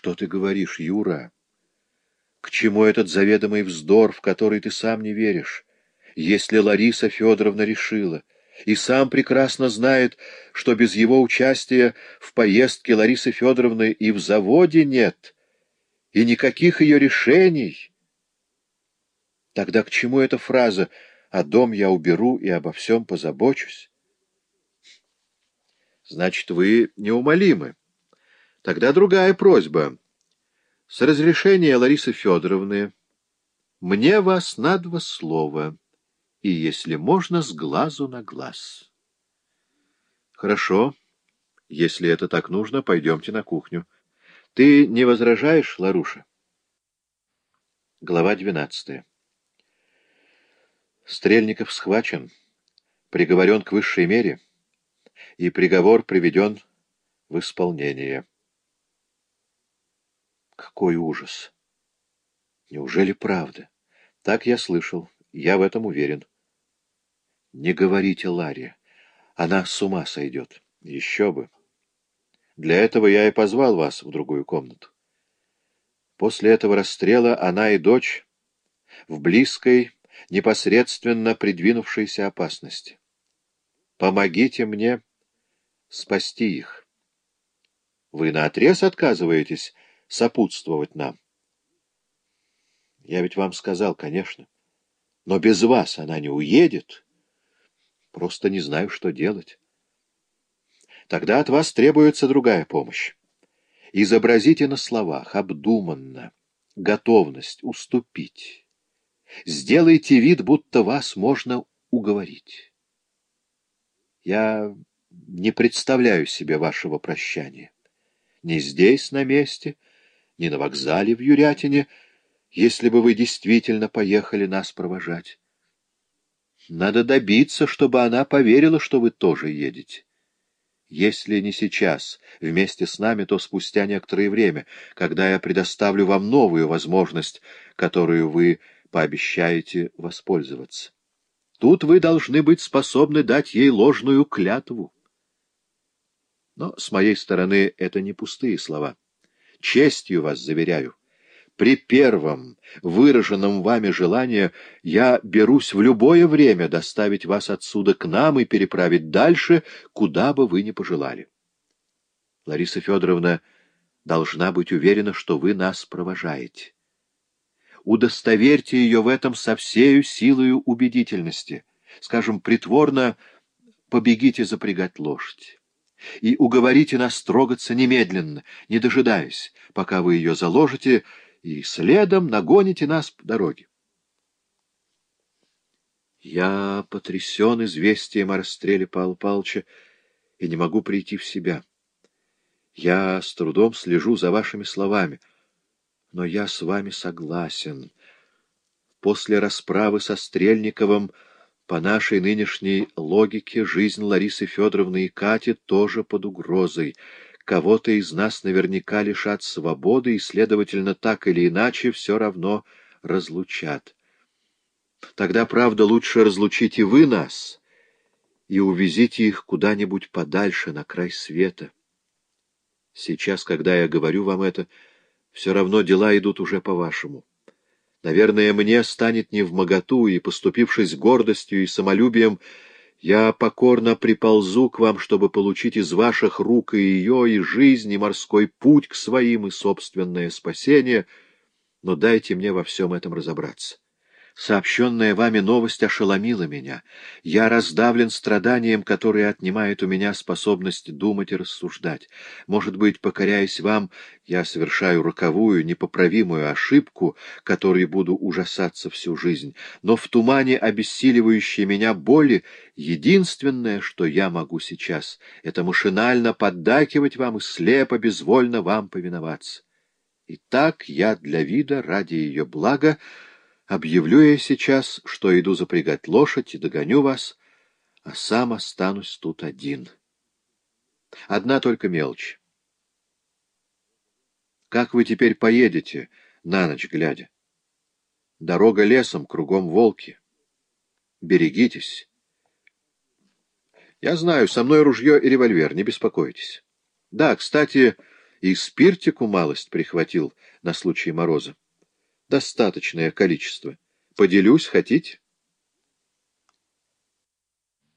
Что ты говоришь, Юра? К чему этот заведомый вздор, в который ты сам не веришь? Если Лариса Федоровна решила, и сам прекрасно знает, что без его участия в поездке Ларисы Федоровны и в заводе нет, и никаких ее решений, тогда к чему эта фраза «а дом я уберу и обо всем позабочусь»? Значит, вы неумолимы. Тогда другая просьба. С разрешения Ларисы Федоровны мне вас на два слова, и, если можно, с глазу на глаз. Хорошо. Если это так нужно, пойдемте на кухню. Ты не возражаешь, Ларуша? Глава двенадцатая. Стрельников схвачен, приговорен к высшей мере, и приговор приведен в исполнение. Какой ужас! Неужели правда? Так я слышал. Я в этом уверен. Не говорите Ларе. Она с ума сойдет. Еще бы. Для этого я и позвал вас в другую комнату. После этого расстрела она и дочь в близкой, непосредственно придвинувшейся опасности. Помогите мне спасти их. Вы наотрез отказываетесь сопутствовать нам. Я ведь вам сказал, конечно. Но без вас она не уедет. Просто не знаю, что делать. Тогда от вас требуется другая помощь. Изобразите на словах, обдуманно, готовность уступить. Сделайте вид, будто вас можно уговорить. Я не представляю себе вашего прощания. Не здесь, на месте, — ни на вокзале в Юрятине, если бы вы действительно поехали нас провожать. Надо добиться, чтобы она поверила, что вы тоже едете. Если не сейчас, вместе с нами, то спустя некоторое время, когда я предоставлю вам новую возможность, которую вы пообещаете воспользоваться. Тут вы должны быть способны дать ей ложную клятву. Но с моей стороны это не пустые слова. Честью вас заверяю. При первом выраженном вами желании я берусь в любое время доставить вас отсюда к нам и переправить дальше, куда бы вы ни пожелали. Лариса Федоровна должна быть уверена, что вы нас провожаете. Удостоверьте ее в этом со всею силою убедительности. Скажем, притворно побегите запрягать лошадь и уговорите нас трогаться немедленно, не дожидаясь, пока вы ее заложите, и следом нагоните нас по дороге. Я потрясен известием о расстреле Павла Павловича и не могу прийти в себя. Я с трудом слежу за вашими словами, но я с вами согласен. После расправы со Стрельниковым по нашей нынешней логике жизнь Ларисы Федоровны и Кати тоже под угрозой. Кого-то из нас наверняка лишат свободы и, следовательно, так или иначе все равно разлучат. Тогда, правда, лучше разлучите вы нас и увезите их куда-нибудь подальше, на край света. Сейчас, когда я говорю вам это, все равно дела идут уже по-вашему. Наверное, мне станет невмоготу, и, поступившись гордостью и самолюбием, я покорно приползу к вам, чтобы получить из ваших рук и ее, и жизнь, и морской путь к своим, и собственное спасение, но дайте мне во всем этом разобраться. Сообщенная вами новость ошеломила меня. Я раздавлен страданием, которое отнимает у меня способность думать и рассуждать. Может быть, покоряясь вам, я совершаю роковую, непоправимую ошибку, которой буду ужасаться всю жизнь. Но в тумане обессиливающей меня боли единственное, что я могу сейчас, это машинально поддакивать вам и слепо, безвольно вам повиноваться. И так я для вида, ради ее блага, Объявлю я сейчас, что иду запрягать лошадь и догоню вас, а сам останусь тут один. Одна только мелочь. Как вы теперь поедете, на ночь глядя? Дорога лесом, кругом волки. Берегитесь. Я знаю, со мной ружье и револьвер, не беспокойтесь. Да, кстати, И спиртику малость прихватил на случай мороза. Достаточное количество. Поделюсь, хотите?